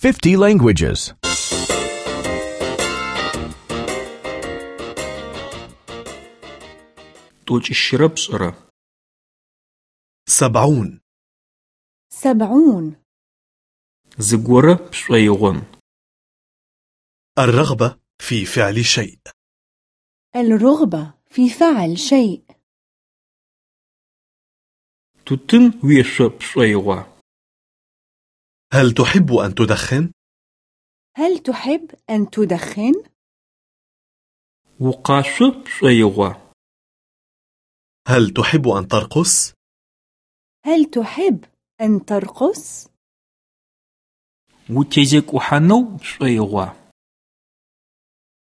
50 languages. 70 سبعون زغورة بشويغون الرغبة في فعل شيء الرغبة في فعل شيء تتم ويشو بشويغون هل تحب أن تدخن؟ هل تحب أن تدخن؟ وقاشب شيغة هل تحب أن ترقص؟ هل تحب أن ترقص؟ وتيزك وحنو شيغة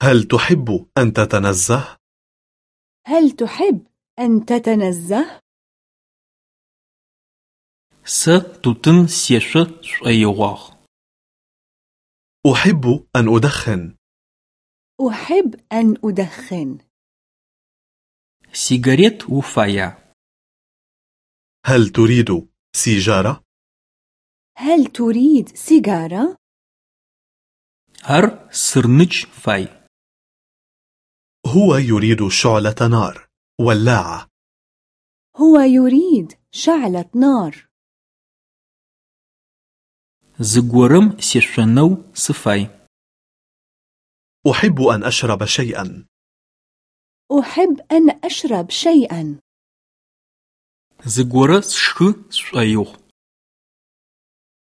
هل تحب أن تتنزه؟ هل تحب أن تتنزه؟ Сэ тутын сешъо шӏоигъуагъ. أحب أن أدخن أحب أن أدخن Сигарет уфая? هل تريد سيجارة؟ هل تريد سيجارة؟ Ар сырныкӏ фай. هو يريد شعلة نار ولاعة هو يريد شعلة نار Зыгорэм сешъонэу сыфай. أحب أن أشرب شيئا أحب أن أشرب شيئا Зыгорэ сшхы сшӏоигъу.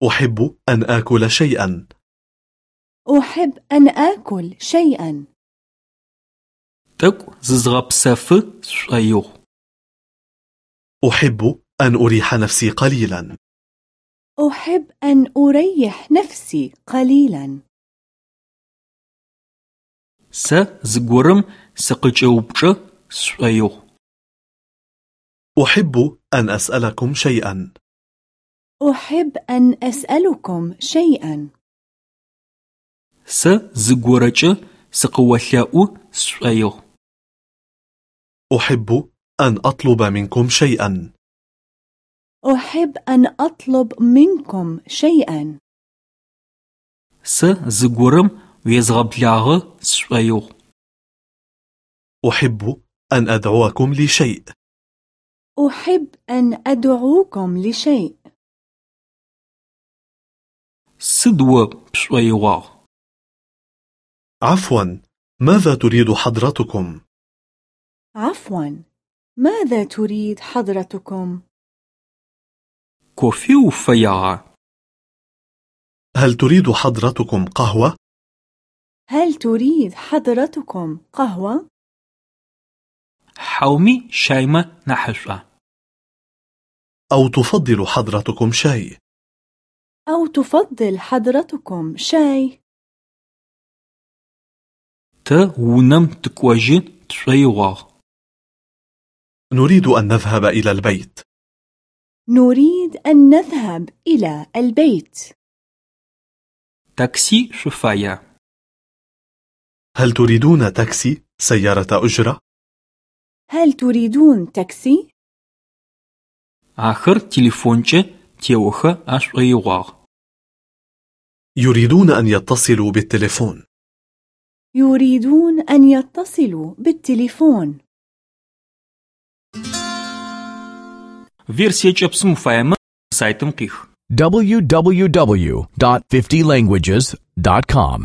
أحب أن آكل شيئا أحب أن آكل شيئا Тӏэкӏу зызгъэпсэфы сшӏоигъу. أحب أن أريح نفسي قليلا أحب أن أريح نفسي قليلا Сэ зыгорэм сыкъыкӏэупчӏэ сшӏоигъу. أحب أن أسألكم شيئا أحب أن أسألكم شيئا Сэ зыгорэкӏэ сыкъыолъэӏу сшӏоигъу. أحب أن أطلب منكم شيئا أحب أن أطلب منكم شيئا. س زغورم ويزغبلغ سويو أحب أن أدعوكم لشيء. أحب أن أدعوكم لشيء. سدو بشويوا عفوا ماذا تريد حضرتكم؟ عفوا ماذا تريد حضرتكم؟ كوفيو فيا. هل تريد حضرتكم قهوة؟ هل تريد حضرتكم قهوة؟ حومي شايمة نحشة أو تفضل حضرتكم شاي؟ أو تفضل حضرتكم شاي؟ ت ونم تكواجين تشيوغ نريد أن نذهب إلى البيت. نريد أن نذهب إلى البيت. تاكسي شفايا. هل تريدون تاكسي سيارة أجرة؟ هل تريدون تاكسي؟ آخر تليفونجة تيوخ أشغيوغ يريدون أن يتصلوا بالتليفون. يريدون أن يتصلوا بالتليفون. Версиякӏэ псым уфаемэ сайтым къих. www.50languages.com